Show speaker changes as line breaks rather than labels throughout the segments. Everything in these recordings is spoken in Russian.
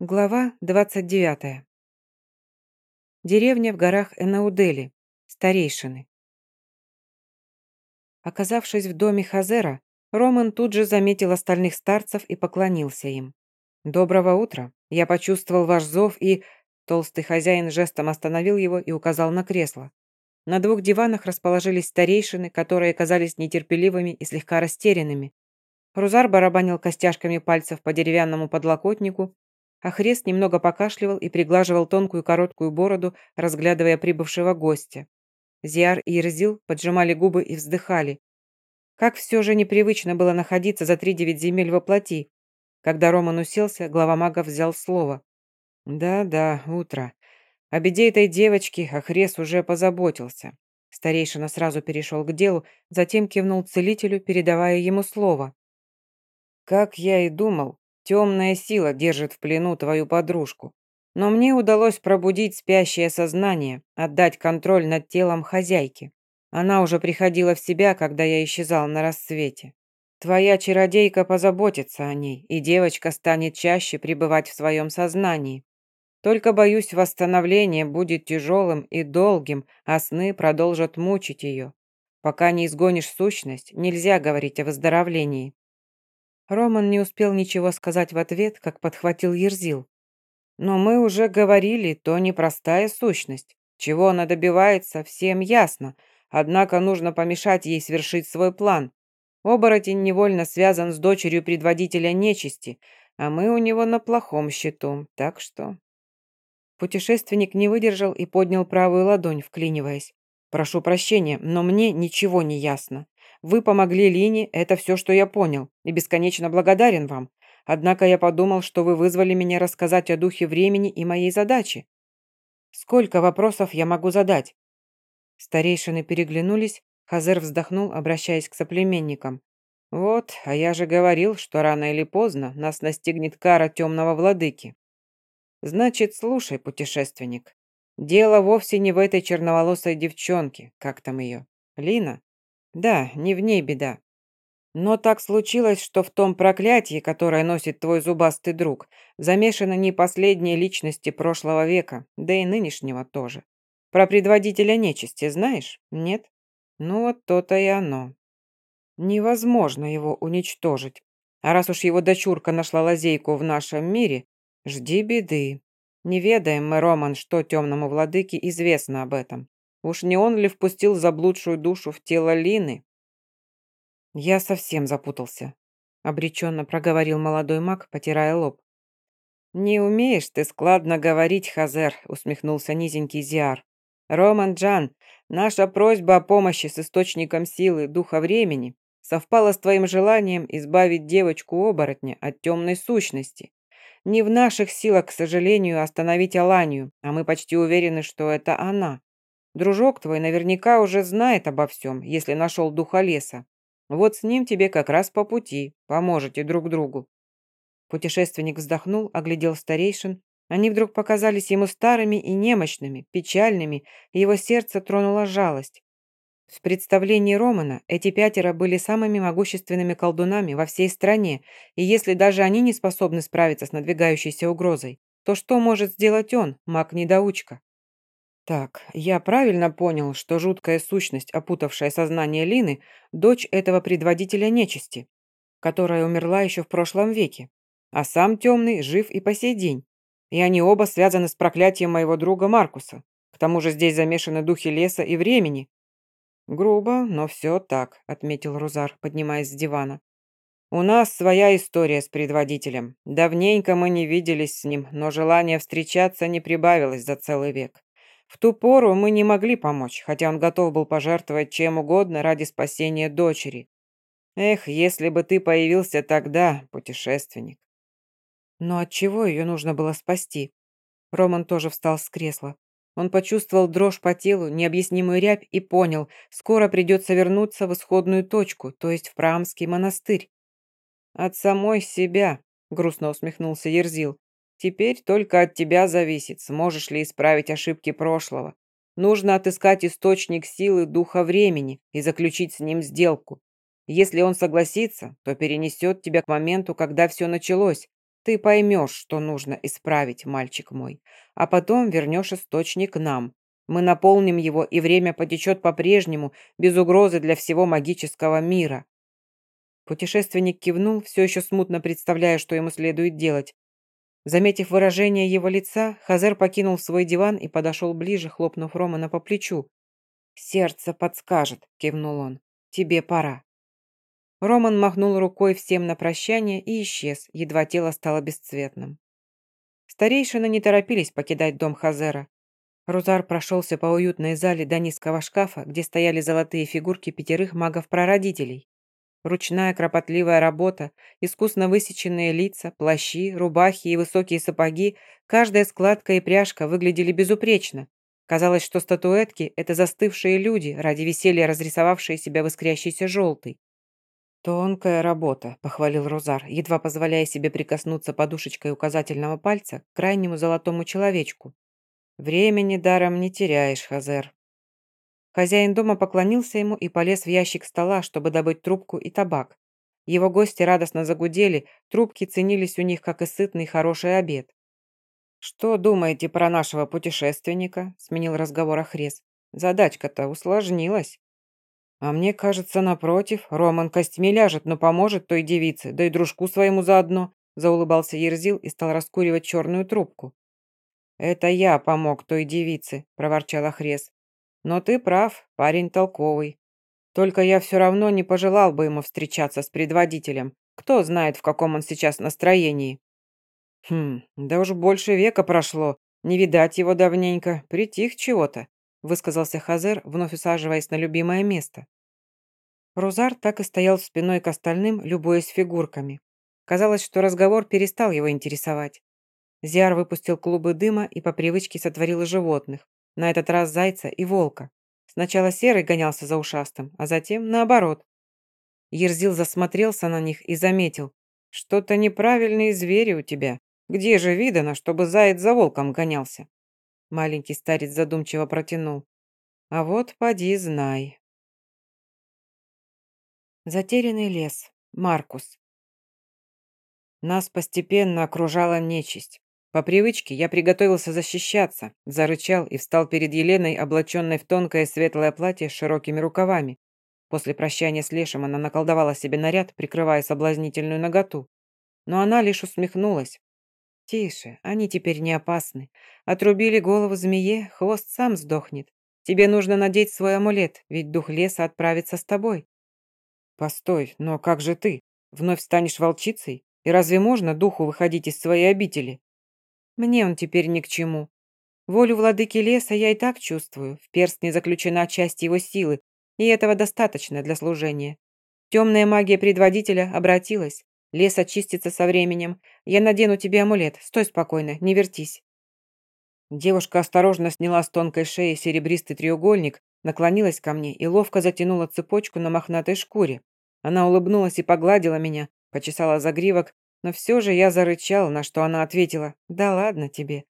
Глава 29. Деревня в горах Энаудели. Старейшины. Оказавшись в доме Хазера, Роман тут же заметил остальных старцев и поклонился им. «Доброго утра. Я почувствовал ваш зов и...» Толстый хозяин жестом остановил его и указал на кресло. На двух диванах расположились старейшины, которые казались нетерпеливыми и слегка растерянными. Рузар барабанил костяшками пальцев по деревянному подлокотнику, а Хрест немного покашливал и приглаживал тонкую короткую бороду, разглядывая прибывшего гостя. Зиар и Ирзил поджимали губы и вздыхали. Как все же непривычно было находиться за три девять земель во плоти. Когда Роман уселся, глава магов взял слово. «Да-да, утро. О беде этой девочки Ахрес уже позаботился. Старейшина сразу перешел к делу, затем кивнул целителю, передавая ему слово. «Как я и думал, темная сила держит в плену твою подружку. Но мне удалось пробудить спящее сознание, отдать контроль над телом хозяйки. Она уже приходила в себя, когда я исчезал на рассвете. Твоя чародейка позаботится о ней, и девочка станет чаще пребывать в своем сознании. Только, боюсь, восстановление будет тяжелым и долгим, а сны продолжат мучить ее. Пока не изгонишь сущность, нельзя говорить о выздоровлении». Роман не успел ничего сказать в ответ, как подхватил Ерзил. «Но мы уже говорили, то непростая сущность. Чего она добивается, всем ясно. Однако нужно помешать ей свершить свой план. Оборотень невольно связан с дочерью предводителя нечисти, а мы у него на плохом счету, так что Путешественник не выдержал и поднял правую ладонь, вклиниваясь. «Прошу прощения, но мне ничего не ясно. Вы помогли Лине, это все, что я понял, и бесконечно благодарен вам. Однако я подумал, что вы вызвали меня рассказать о духе времени и моей задаче. Сколько вопросов я могу задать?» Старейшины переглянулись, Хазер вздохнул, обращаясь к соплеменникам. «Вот, а я же говорил, что рано или поздно нас настигнет кара темного владыки. Значит, слушай, путешественник. Дело вовсе не в этой черноволосой девчонке, как там ее, Лина? Да, не в ней беда. Но так случилось, что в том проклятии, которое носит твой зубастый друг, замешаны не последние личности прошлого века, да и нынешнего тоже. Про предводителя нечисти знаешь? Нет? Ну вот то-то и оно. Невозможно его уничтожить. А раз уж его дочурка нашла лазейку в нашем мире, Жди беды. Не ведаем мы, Роман, что темному владыке известно об этом. Уж не он ли впустил заблудшую душу в тело Лины? Я совсем запутался, обреченно проговорил молодой маг, потирая лоб. «Не умеешь ты складно говорить, Хазер», усмехнулся низенький Зиар. «Роман-джан, наша просьба о помощи с источником силы духа времени совпала с твоим желанием избавить девочку-оборотня от темной сущности. Не в наших силах, к сожалению, остановить Аланию, а мы почти уверены, что это она. Дружок твой наверняка уже знает обо всем, если нашел духа леса. Вот с ним тебе как раз по пути, поможете друг другу». Путешественник вздохнул, оглядел старейшин. Они вдруг показались ему старыми и немощными, печальными, и его сердце тронула жалость. В представлении Романа эти пятеро были самыми могущественными колдунами во всей стране, и если даже они не способны справиться с надвигающейся угрозой, то что может сделать он, маг-недоучка? Так, я правильно понял, что жуткая сущность, опутавшая сознание Лины, дочь этого предводителя нечисти, которая умерла еще в прошлом веке, а сам темный жив и по сей день. И они оба связаны с проклятием моего друга Маркуса. К тому же здесь замешаны духи леса и времени, «Грубо, но все так», — отметил Рузар, поднимаясь с дивана. «У нас своя история с предводителем. Давненько мы не виделись с ним, но желание встречаться не прибавилось за целый век. В ту пору мы не могли помочь, хотя он готов был пожертвовать чем угодно ради спасения дочери. Эх, если бы ты появился тогда, путешественник». Но от чего ее нужно было спасти? Роман тоже встал с кресла. Он почувствовал дрожь по телу, необъяснимую рябь и понял, скоро придется вернуться в исходную точку, то есть в Праамский монастырь. «От самой себя», — грустно усмехнулся Ерзил. «Теперь только от тебя зависит, сможешь ли исправить ошибки прошлого. Нужно отыскать источник силы духа времени и заключить с ним сделку. Если он согласится, то перенесет тебя к моменту, когда все началось, Ты поймешь, что нужно исправить, мальчик мой, а потом вернешь источник нам. Мы наполним его, и время потечет по-прежнему, без угрозы для всего магического мира». Путешественник кивнул, все еще смутно представляя, что ему следует делать. Заметив выражение его лица, Хазер покинул свой диван и подошел ближе, хлопнув Романа по плечу. «Сердце подскажет», — кивнул он. «Тебе пора». Роман махнул рукой всем на прощание и исчез, едва тело стало бесцветным. Старейшины не торопились покидать дом Хазера. Рузар прошелся по уютной зале до низкого шкафа, где стояли золотые фигурки пятерых магов-прародителей. Ручная кропотливая работа, искусно высеченные лица, плащи, рубахи и высокие сапоги, каждая складка и пряжка выглядели безупречно. Казалось, что статуэтки – это застывшие люди, ради веселья разрисовавшие себя в искрящийся желтый. «Тонкая работа», – похвалил Розар, едва позволяя себе прикоснуться подушечкой указательного пальца к крайнему золотому человечку. «Времени даром не теряешь, Хазер». Хозяин дома поклонился ему и полез в ящик стола, чтобы добыть трубку и табак. Его гости радостно загудели, трубки ценились у них, как и сытный хороший обед. «Что думаете про нашего путешественника?» – сменил разговор Ахрес. «Задачка-то усложнилась». А мне кажется, напротив, Роман костьми ляжет, но поможет той девице, да и дружку своему заодно, заулыбался Ерзил и стал раскуривать черную трубку. «Это я помог той девице», – проворчал Ахрес. «Но ты прав, парень толковый. Только я все равно не пожелал бы ему встречаться с предводителем. Кто знает, в каком он сейчас настроении». «Хм, да уж больше века прошло. Не видать его давненько. Притих чего-то», – высказался Хазер, вновь усаживаясь на любимое место. Розар так и стоял спиной к остальным, любуясь фигурками. Казалось, что разговор перестал его интересовать. Зиар выпустил клубы дыма и по привычке сотворил животных. На этот раз зайца и волка. Сначала серый гонялся за ушастым, а затем наоборот. Ерзил засмотрелся на них и заметил. «Что-то неправильные звери у тебя. Где же видано, чтобы заяц за волком гонялся?» Маленький старец задумчиво протянул. «А вот поди знай». Затерянный лес. Маркус. Нас постепенно окружала нечисть. По привычке я приготовился защищаться, зарычал и встал перед Еленой, облаченной в тонкое светлое платье с широкими рукавами. После прощания с Лешем она наколдовала себе наряд, прикрывая соблазнительную наготу. Но она лишь усмехнулась. «Тише, они теперь не опасны. Отрубили голову змее, хвост сам сдохнет. Тебе нужно надеть свой амулет, ведь дух леса отправится с тобой. «Постой, но как же ты? Вновь станешь волчицей? И разве можно духу выходить из своей обители?» «Мне он теперь ни к чему. Волю владыки леса я и так чувствую. В перстне заключена часть его силы, и этого достаточно для служения. Темная магия предводителя обратилась. Лес очистится со временем. Я надену тебе амулет. Стой спокойно, не вертись». Девушка осторожно сняла с тонкой шеи серебристый треугольник, наклонилась ко мне и ловко затянула цепочку на мохнатой шкуре. Она улыбнулась и погладила меня, почесала загривок, но все же я зарычал, на что она ответила «Да ладно тебе».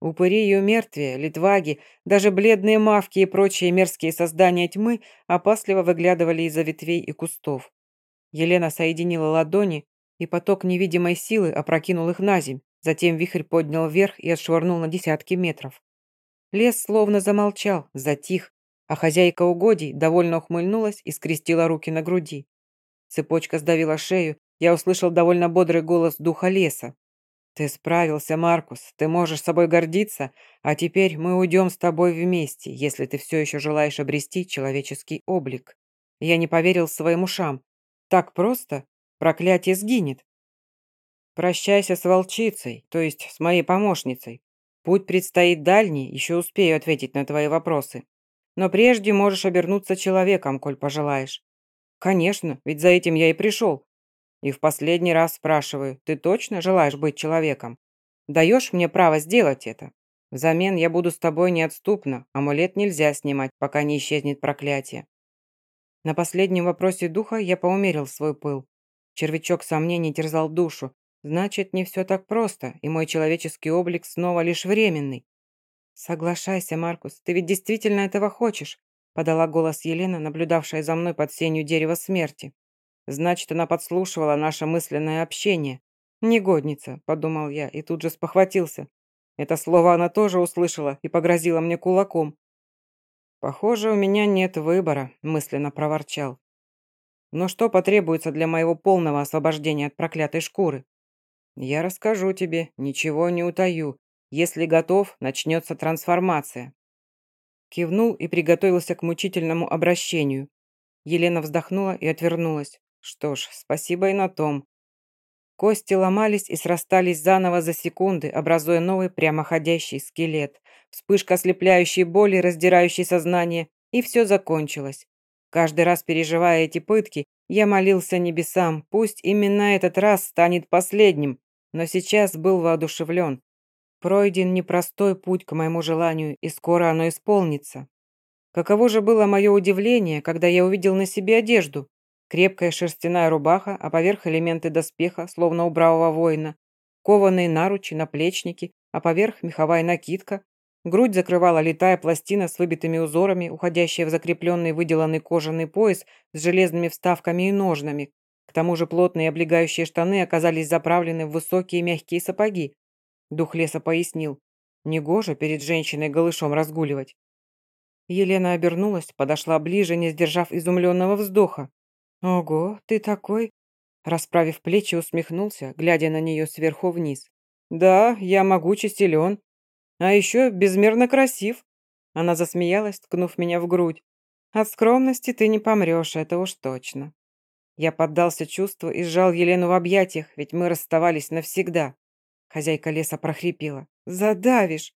Упыри ее мертвия, литваги, даже бледные мавки и прочие мерзкие создания тьмы опасливо выглядывали из-за ветвей и кустов. Елена соединила ладони, и поток невидимой силы опрокинул их на земь, затем вихрь поднял вверх и отшвырнул на десятки метров. Лес словно замолчал, затих, а хозяйка угодий довольно ухмыльнулась и скрестила руки на груди. Цепочка сдавила шею, я услышал довольно бодрый голос духа леса. «Ты справился, Маркус, ты можешь собой гордиться, а теперь мы уйдем с тобой вместе, если ты все еще желаешь обрести человеческий облик». Я не поверил своим ушам. Так просто? Проклятие сгинет. Прощайся с волчицей, то есть с моей помощницей. Путь предстоит дальний, еще успею ответить на твои вопросы. Но прежде можешь обернуться человеком, коль пожелаешь. Конечно, ведь за этим я и пришел. И в последний раз спрашиваю, ты точно желаешь быть человеком? Даешь мне право сделать это? Взамен я буду с тобой неотступно, амулет нельзя снимать, пока не исчезнет проклятие. На последнем вопросе духа я поумерил свой пыл. Червячок сомнений терзал душу. Значит, не все так просто, и мой человеческий облик снова лишь временный. «Соглашайся, Маркус, ты ведь действительно этого хочешь», подала голос Елена, наблюдавшая за мной под сенью дерева смерти. Значит, она подслушивала наше мысленное общение. «Негодница», – подумал я и тут же спохватился. Это слово она тоже услышала и погрозила мне кулаком. «Похоже, у меня нет выбора», – мысленно проворчал. «Но что потребуется для моего полного освобождения от проклятой шкуры?» «Я расскажу тебе, ничего не утаю. Если готов, начнется трансформация». Кивнул и приготовился к мучительному обращению. Елена вздохнула и отвернулась. Что ж, спасибо и на том. Кости ломались и срастались заново за секунды, образуя новый прямоходящий скелет. Вспышка ослепляющей боли, раздирающей сознание, и все закончилось. Каждый раз переживая эти пытки, я молился небесам, пусть именно этот раз станет последним, но сейчас был воодушевлен. Пройден непростой путь к моему желанию, и скоро оно исполнится. Каково же было мое удивление, когда я увидел на себе одежду. Крепкая шерстяная рубаха, а поверх элементы доспеха, словно у бравого воина. Кованые наручи, наплечники, а поверх меховая накидка. Грудь закрывала литая пластина с выбитыми узорами, уходящая в закрепленный выделанный кожаный пояс с железными вставками и ножнами. К тому же плотные облегающие штаны оказались заправлены в высокие мягкие сапоги. Дух леса пояснил. Негоже перед женщиной голышом разгуливать. Елена обернулась, подошла ближе, не сдержав изумленного вздоха. «Ого, ты такой...» Расправив плечи, усмехнулся, глядя на нее сверху вниз. «Да, я могуч и силен. А еще безмерно красив». Она засмеялась, ткнув меня в грудь. «От скромности ты не помрешь, это уж точно». Я поддался чувству и сжал Елену в объятиях, ведь мы расставались навсегда. Хозяйка леса прохрипела. «Задавишь!»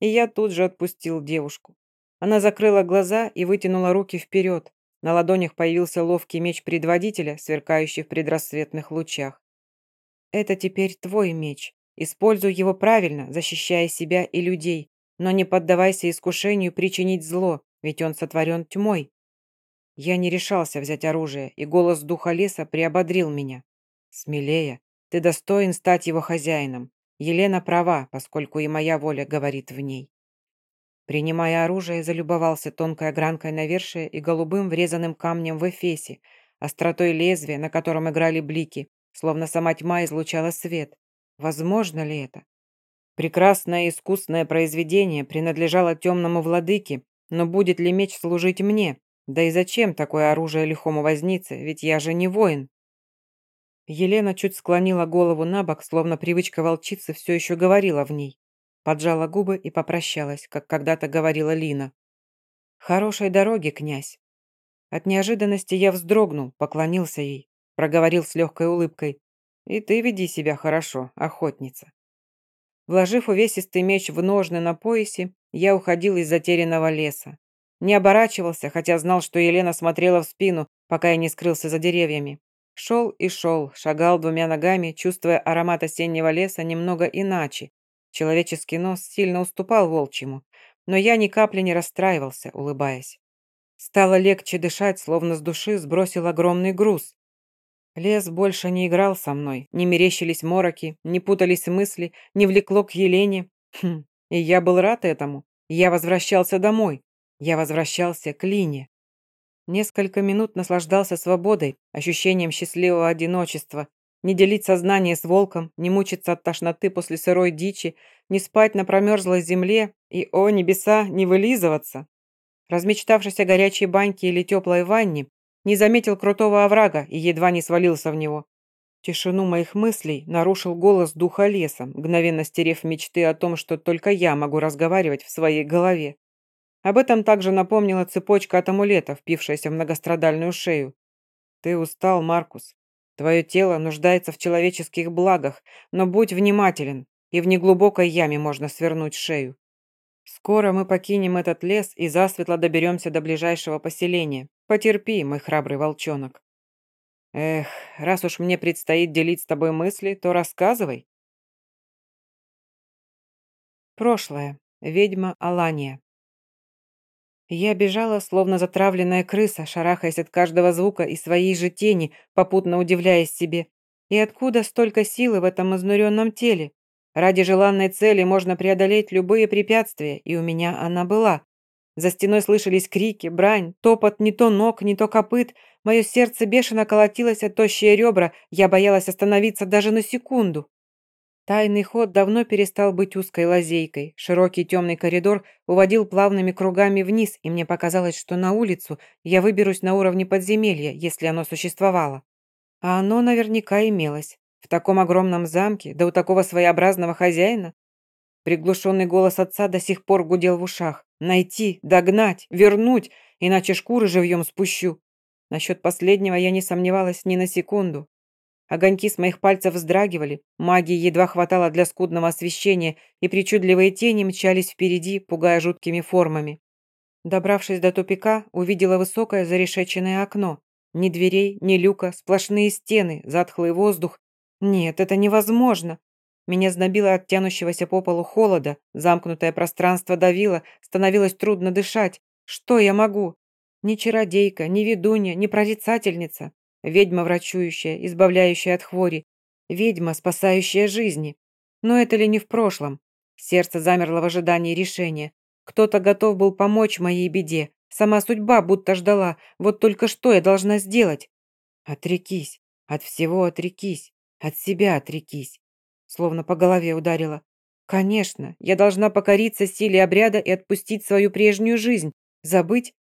И я тут же отпустил девушку. Она закрыла глаза и вытянула руки вперед, на ладонях появился ловкий меч предводителя, сверкающий в предрассветных лучах. «Это теперь твой меч. Используй его правильно, защищая себя и людей, но не поддавайся искушению причинить зло, ведь он сотворен тьмой». Я не решался взять оружие, и голос духа леса приободрил меня. «Смелее. Ты достоин стать его хозяином. Елена права, поскольку и моя воля говорит в ней». Принимая оружие, залюбовался тонкой огранкой навершия и голубым врезанным камнем в эфесе, остротой лезвия, на котором играли блики, словно сама тьма излучала свет. Возможно ли это? Прекрасное искусное произведение принадлежало темному владыке, но будет ли меч служить мне? Да и зачем такое оружие лихому вознице, ведь я же не воин. Елена чуть склонила голову на бок, словно привычка волчицы все еще говорила в ней поджала губы и попрощалась, как когда-то говорила Лина. «Хорошей дороги, князь!» От неожиданности я вздрогнул, поклонился ей, проговорил с легкой улыбкой. «И ты веди себя хорошо, охотница». Вложив увесистый меч в ножны на поясе, я уходил из затерянного леса. Не оборачивался, хотя знал, что Елена смотрела в спину, пока я не скрылся за деревьями. Шел и шел, шагал двумя ногами, чувствуя аромат осеннего леса немного иначе, Человеческий нос сильно уступал волчьему, но я ни капли не расстраивался, улыбаясь. Стало легче дышать, словно с души сбросил огромный груз. Лес больше не играл со мной, не мерещились мороки, не путались мысли, не влекло к Елене. Хм, и я был рад этому. Я возвращался домой. Я возвращался к Лине. Несколько минут наслаждался свободой, ощущением счастливого одиночества, не делить сознание с волком, не мучиться от тошноты после сырой дичи, не спать на промерзлой земле и, о небеса, не вылизываться. Размечтавшись о горячей баньке или теплой ванне, не заметил крутого оврага и едва не свалился в него. Тишину моих мыслей нарушил голос духа леса, мгновенно стерев мечты о том, что только я могу разговаривать в своей голове. Об этом также напомнила цепочка от амулета, впившаяся в многострадальную шею. «Ты устал, Маркус. Твое тело нуждается в человеческих благах, но будь внимателен, и в неглубокой яме можно свернуть шею. Скоро мы покинем этот лес и засветло доберемся до ближайшего поселения. Потерпи, мой храбрый волчонок. Эх, раз уж мне предстоит делить с тобой мысли, то рассказывай. Прошлое. Ведьма Алания. Я бежала, словно затравленная крыса, шарахаясь от каждого звука и своей же тени, попутно удивляясь себе. И откуда столько силы в этом изнуренном теле? Ради желанной цели можно преодолеть любые препятствия, и у меня она была. За стеной слышались крики, брань, топот не то ног, не то копыт. Мое сердце бешено колотилось от тощие ребра, я боялась остановиться даже на секунду. Тайный ход давно перестал быть узкой лазейкой. Широкий темный коридор уводил плавными кругами вниз, и мне показалось, что на улицу я выберусь на уровне подземелья, если оно существовало. А оно наверняка имелось. В таком огромном замке, да у такого своеобразного хозяина. Приглушенный голос отца до сих пор гудел в ушах. Найти, догнать, вернуть, иначе шкуры живьем спущу. Насчет последнего я не сомневалась ни на секунду. Огоньки с моих пальцев вздрагивали, магии едва хватало для скудного освещения, и причудливые тени мчались впереди, пугая жуткими формами. Добравшись до тупика, увидела высокое зарешеченное окно. Ни дверей, ни люка, сплошные стены, затхлый воздух. Нет, это невозможно. Меня знобило от тянущегося по полу холода, замкнутое пространство давило, становилось трудно дышать. Что я могу? Ни чародейка, ни ведунья, ни прорицательница. Ведьма врачующая, избавляющая от хвори. Ведьма, спасающая жизни. Но это ли не в прошлом? Сердце замерло в ожидании решения. Кто-то готов был помочь моей беде. Сама судьба будто ждала. Вот только что я должна сделать? Отрекись. От всего отрекись. От себя отрекись словно по голове ударила. Конечно, я должна покориться силе обряда и отпустить свою прежнюю жизнь. Забыть?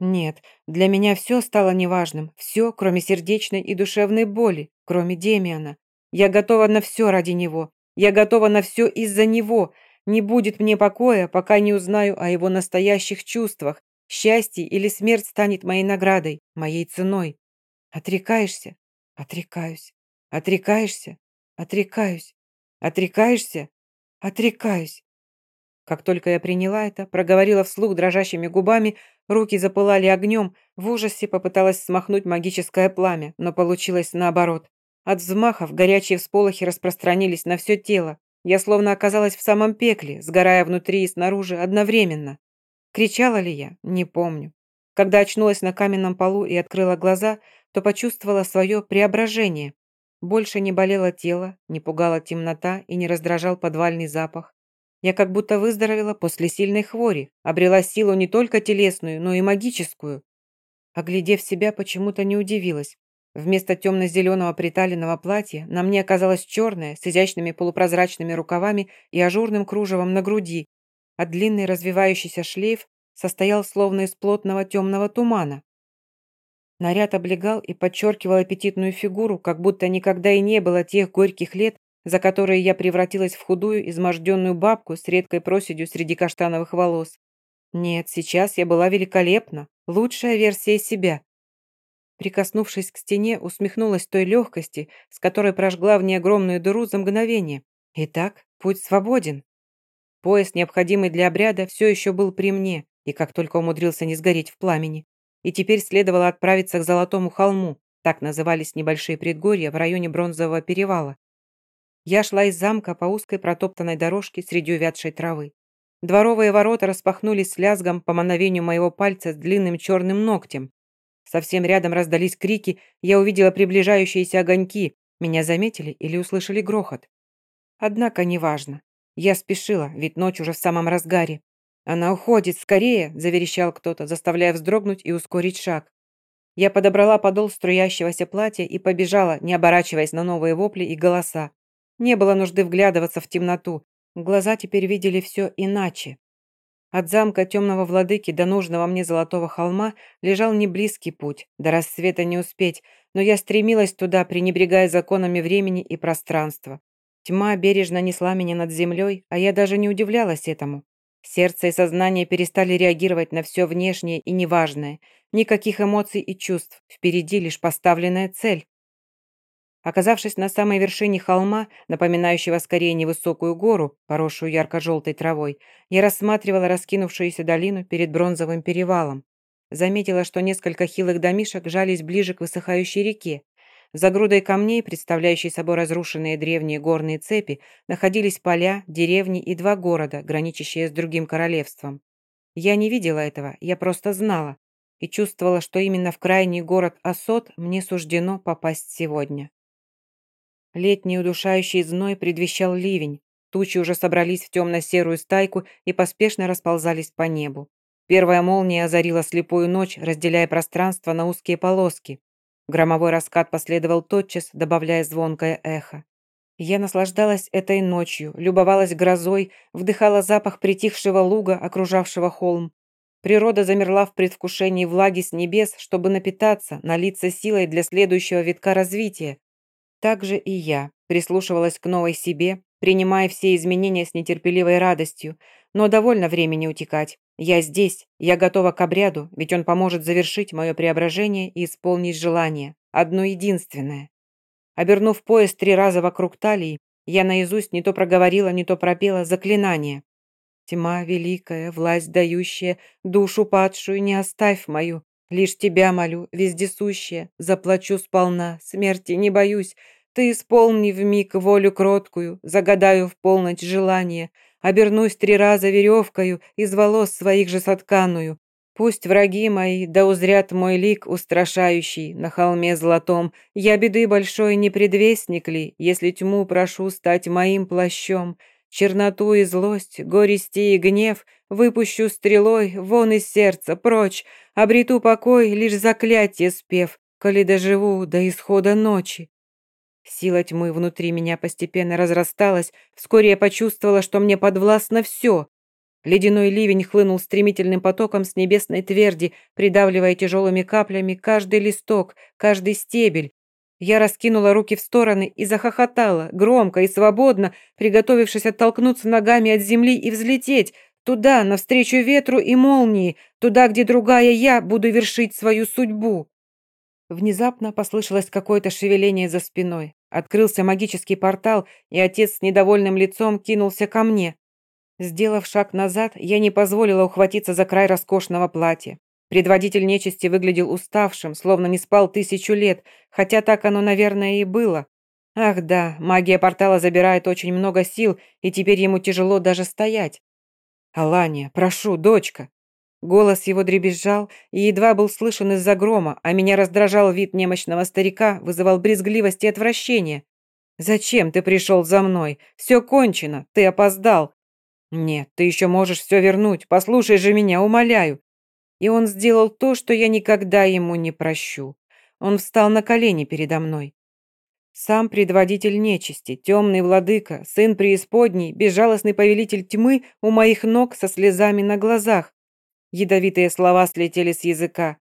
Нет, для меня все стало неважным. Все, кроме сердечной и душевной боли, кроме Демиана. Я готова на все ради него. Я готова на все из-за него. Не будет мне покоя, пока не узнаю о его настоящих чувствах. Счастье или смерть станет моей наградой, моей ценой. Отрекаешься? Отрекаюсь. Отрекаешься? Отрекаюсь. Отрекаешься? Отрекаюсь. Как только я приняла это, проговорила вслух дрожащими губами, руки запылали огнем, в ужасе попыталась смахнуть магическое пламя, но получилось наоборот. От взмахов горячие всполохи распространились на все тело. Я словно оказалась в самом пекле, сгорая внутри и снаружи одновременно. Кричала ли я? Не помню. Когда очнулась на каменном полу и открыла глаза, то почувствовала свое преображение. Больше не болело тело, не пугала темнота и не раздражал подвальный запах. Я как будто выздоровела после сильной хвори, обрела силу не только телесную, но и магическую. Оглядев себя, почему-то не удивилась. Вместо темно-зеленого приталенного платья на мне оказалось черное с изящными полупрозрачными рукавами и ажурным кружевом на груди, а длинный развивающийся шлейф состоял словно из плотного темного тумана. Наряд облегал и подчеркивал аппетитную фигуру, как будто никогда и не было тех горьких лет, за которые я превратилась в худую, изможденную бабку с редкой проседью среди каштановых волос. Нет, сейчас я была великолепна, лучшая версия себя. Прикоснувшись к стене, усмехнулась той легкости, с которой прожгла в ней огромную дыру за мгновение. Итак, путь свободен. Пояс, необходимый для обряда, все еще был при мне, и как только умудрился не сгореть в пламени и теперь следовало отправиться к Золотому холму, так назывались небольшие предгорья в районе Бронзового перевала. Я шла из замка по узкой протоптанной дорожке среди увядшей травы. Дворовые ворота распахнулись с лязгом по мановению моего пальца с длинным черным ногтем. Совсем рядом раздались крики, я увидела приближающиеся огоньки. Меня заметили или услышали грохот. Однако неважно. Я спешила, ведь ночь уже в самом разгаре. «Она уходит, скорее!» – заверещал кто-то, заставляя вздрогнуть и ускорить шаг. Я подобрала подол струящегося платья и побежала, не оборачиваясь на новые вопли и голоса. Не было нужды вглядываться в темноту. Глаза теперь видели все иначе. От замка темного владыки до нужного мне золотого холма лежал неблизкий путь, до рассвета не успеть, но я стремилась туда, пренебрегая законами времени и пространства. Тьма бережно несла меня над землей, а я даже не удивлялась этому. Сердце и сознание перестали реагировать на все внешнее и неважное. Никаких эмоций и чувств. Впереди лишь поставленная цель. Оказавшись на самой вершине холма, напоминающего скорее невысокую гору, поросшую ярко-желтой травой, я рассматривала раскинувшуюся долину перед бронзовым перевалом. Заметила, что несколько хилых домишек жались ближе к высыхающей реке. За грудой камней, представляющей собой разрушенные древние горные цепи, находились поля, деревни и два города, граничащие с другим королевством. Я не видела этого, я просто знала и чувствовала, что именно в крайний город Асот мне суждено попасть сегодня. Летний удушающий зной предвещал ливень. Тучи уже собрались в темно-серую стайку и поспешно расползались по небу. Первая молния озарила слепую ночь, разделяя пространство на узкие полоски. Громовой раскат последовал тотчас, добавляя звонкое эхо. Я наслаждалась этой ночью, любовалась грозой, вдыхала запах притихшего луга, окружавшего холм. Природа замерла в предвкушении влаги с небес, чтобы напитаться, налиться силой для следующего витка развития. Так же и я прислушивалась к новой себе, принимая все изменения с нетерпеливой радостью, но довольно времени утекать. Я здесь, я готова к обряду, ведь он поможет завершить мое преображение и исполнить желание, одно единственное. Обернув пояс три раза вокруг талии, я наизусть не то проговорила, не то пропела заклинание. «Тьма великая, власть дающая, душу падшую не оставь мою, лишь тебя молю, вездесущая, заплачу сполна, смерти не боюсь, ты исполни в миг волю кроткую, загадаю в полночь желание, обернусь три раза веревкою, из волос своих же сотканую, Пусть враги мои да узрят мой лик устрашающий на холме золотом. Я беды большой не предвестник ли, если тьму прошу стать моим плащом? Черноту и злость, горести и гнев выпущу стрелой вон из сердца прочь, обрету покой, лишь заклятие спев, коли доживу до исхода ночи. Сила тьмы внутри меня постепенно разрасталась, вскоре я почувствовала, что мне подвластно все, Ледяной ливень хлынул стремительным потоком с небесной тверди, придавливая тяжелыми каплями каждый листок, каждый стебель. Я раскинула руки в стороны и захохотала, громко и свободно, приготовившись оттолкнуться ногами от земли и взлететь, туда, навстречу ветру и молнии, туда, где другая я буду вершить свою судьбу. Внезапно послышалось какое-то шевеление за спиной. Открылся магический портал, и отец с недовольным лицом кинулся ко мне. Сделав шаг назад, я не позволила ухватиться за край роскошного платья. Предводитель нечисти выглядел уставшим, словно не спал тысячу лет, хотя так оно, наверное, и было. Ах да, магия портала забирает очень много сил, и теперь ему тяжело даже стоять. «Алания, прошу, дочка!» Голос его дребезжал и едва был слышен из-за грома, а меня раздражал вид немощного старика, вызывал брезгливость и отвращение. «Зачем ты пришел за мной? Все кончено, ты опоздал. «Нет, ты еще можешь все вернуть, послушай же меня, умоляю». И он сделал то, что я никогда ему не прощу. Он встал на колени передо мной. Сам предводитель нечисти, темный владыка, сын преисподней, безжалостный повелитель тьмы у моих ног со слезами на глазах. Ядовитые слова слетели с языка.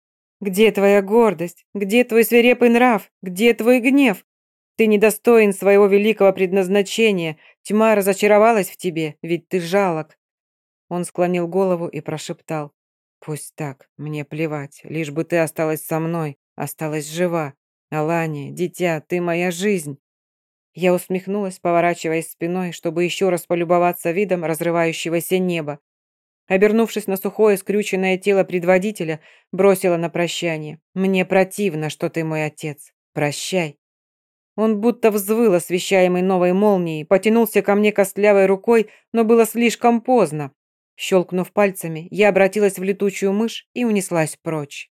«Где твоя гордость? Где твой свирепый нрав? Где твой гнев? Ты недостоин своего великого предназначения. Тьма разочаровалась в тебе, ведь ты жалок». Он склонил голову и прошептал. «Пусть так, мне плевать, лишь бы ты осталась со мной, осталась жива. Алания, дитя, ты моя жизнь». Я усмехнулась, поворачиваясь спиной, чтобы еще раз полюбоваться видом разрывающегося неба. Обернувшись на сухое скрюченное тело предводителя, бросила на прощание. «Мне противно, что ты мой отец. Прощай». Он будто взвыл, освещаемый новой молнией, потянулся ко мне костлявой рукой, но было слишком поздно. Щелкнув пальцами, я обратилась в летучую мышь и унеслась прочь.